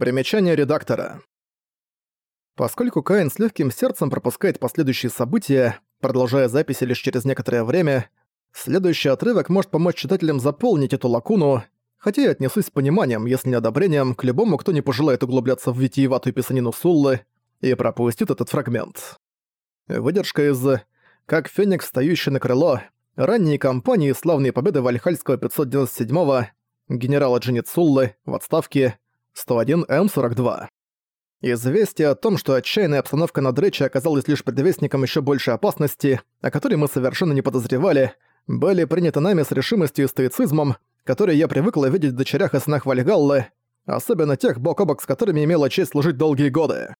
Примечание редактора. Поскольку Каин с легким сердцем пропускает последующие события, продолжая записи лишь через некоторое время, следующий отрывок может помочь читателям заполнить эту лакуну, хотя я отнесусь с пониманием, если не одобрением, к любому, кто не пожелает углубляться в витиеватую писанину Суллы и пропустит этот фрагмент. Выдержка из «Как феникс, встающий на крыло», ранние кампании славные победы Вальхальского 597-го, генерала Джинит в отставке, 101М42. Известие о том, что отчаянная обстановка на Дрече оказалась лишь предвестником еще большей опасности, о которой мы совершенно не подозревали, были приняты нами с решимостью и стоицизмом, которые я привыкла видеть в дочерях и сынах Вальгаллы, особенно тех, бок о бок с которыми имела честь служить долгие годы.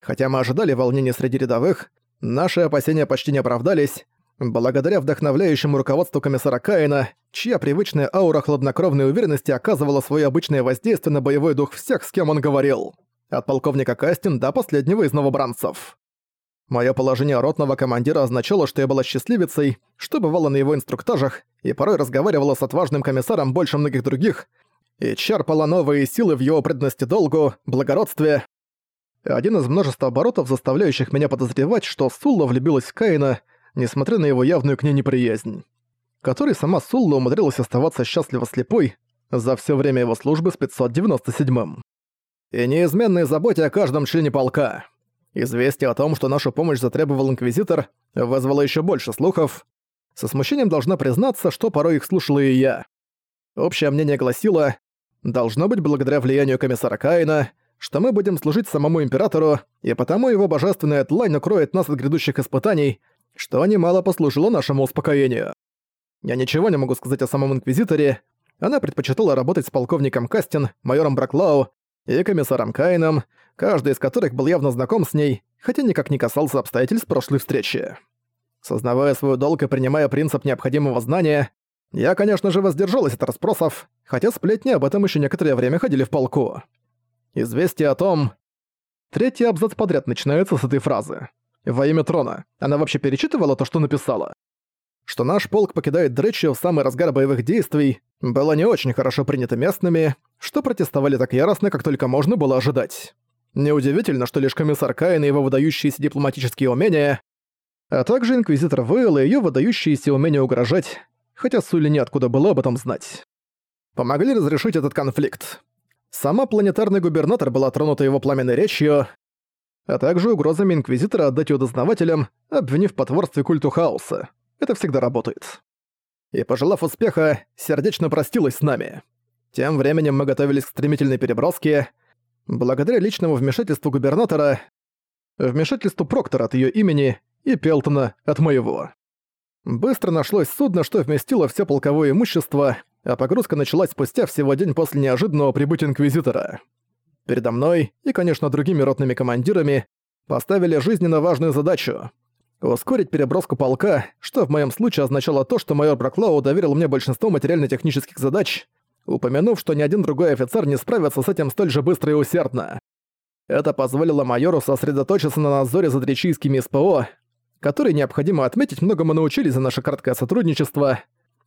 Хотя мы ожидали волнений среди рядовых, наши опасения почти не оправдались, благодаря вдохновляющему руководству комиссара Каина, чья привычная аура хладнокровной уверенности оказывала свое обычное воздействие на боевой дух всех, с кем он говорил. От полковника Кастин до последнего из новобранцев. Моё положение ротного командира означало, что я была счастливицей, что бывало на его инструктажах, и порой разговаривала с отважным комиссаром больше многих других, и черпала новые силы в его преданности долгу, благородстве. Один из множества оборотов, заставляющих меня подозревать, что Сулла влюбилась в Каина, несмотря на его явную к ней неприязнь. Которой сама Сулла умудрилась оставаться счастливо слепой за всё время его службы с 597-м и неизменной заботе о каждом члене полка. Известие о том, что нашу помощь затребовал Инквизитор, вызвало еще больше слухов. Со смущением должна признаться, что порой их слушала и я. Общее мнение гласило, должно быть благодаря влиянию комиссара Каина, что мы будем служить самому Императору, и потому его божественная тлань укроет нас от грядущих испытаний, что немало послужило нашему успокоению. Я ничего не могу сказать о самом Инквизиторе, она предпочитала работать с полковником Кастин, майором Браклау и комиссаром Кайном, каждый из которых был явно знаком с ней, хотя никак не касался обстоятельств прошлой встречи. Сознавая свою долг и принимая принцип необходимого знания, я, конечно же, воздержалась от расспросов, хотя сплетни об этом еще некоторое время ходили в полку. Известие о том... Третий абзац подряд начинается с этой фразы. «Во имя трона». Она вообще перечитывала то, что написала? Что наш полк покидает Дречью в самый разгар боевых действий, было не очень хорошо принято местными, что протестовали так яростно, как только можно было ожидать. Неудивительно, что лишь комиссар Каин и его выдающиеся дипломатические умения, а также инквизитор Вейл и её выдающиеся умения угрожать, хотя Сули неоткуда было об этом знать. Помогли разрешить этот конфликт. Сама планетарный губернатор была тронута его пламенной речью, а также угрозами инквизитора отдать её дознавателям, обвинив в потворстве культу хаоса. Это всегда работает и, пожелав успеха, сердечно простилась с нами. Тем временем мы готовились к стремительной переброске. Благодаря личному вмешательству губернатора, вмешательству Проктора от её имени и Пелтона от моего. Быстро нашлось судно, что вместило все полковое имущество, а погрузка началась спустя всего день после неожиданного прибытия Инквизитора. Передо мной и, конечно, другими ротными командирами поставили жизненно важную задачу ускорить переброску полка, что в моем случае означало то, что майор Браклау доверил мне большинство материально-технических задач, упомянув, что ни один другой офицер не справится с этим столь же быстро и усердно. Это позволило майору сосредоточиться на надзоре за дречийскими СПО, которые, необходимо отметить, многому научились за наше краткое сотрудничество,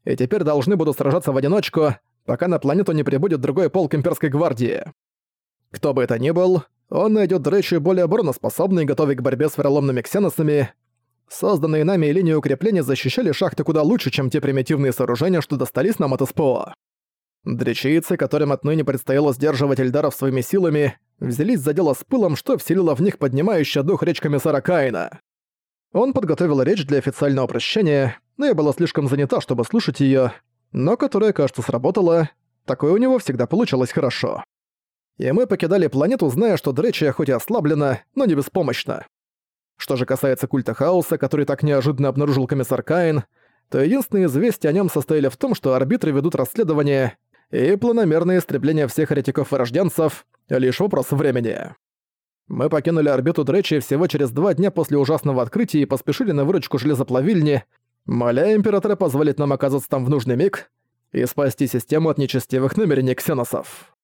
и теперь должны будут сражаться в одиночку, пока на планету не прибудет другой полк имперской гвардии. Кто бы это ни был, он найдет Дречью более обороноспособный и готовый к борьбе с вероломными ксеносами, Созданные нами линии укрепления защищали шахты куда лучше, чем те примитивные сооружения, что достались нам от СПО. Дречийцы, которым отныне предстояло сдерживать Эльдаров своими силами, взялись за дело с пылом, что вселило в них поднимающая дух речь комиссара Каина. Он подготовил речь для официального прощения, но я была слишком занята, чтобы слушать её, но которая, кажется, сработала, такое у него всегда получалось хорошо. И мы покидали планету, зная, что Дречия хоть и ослаблена, но не беспомощна. Что же касается культа хаоса, который так неожиданно обнаружил комиссар Каин, то единственные известия о нем состояли в том, что арбитры ведут расследование, и планомерное истребление всех еретиков и рожденцев — лишь вопрос времени. Мы покинули орбиту Дречи всего через два дня после ужасного открытия и поспешили на выручку железоплавильни, моля Императора позволить нам оказаться там в нужный миг и спасти систему от нечестивых намерений ксеносов.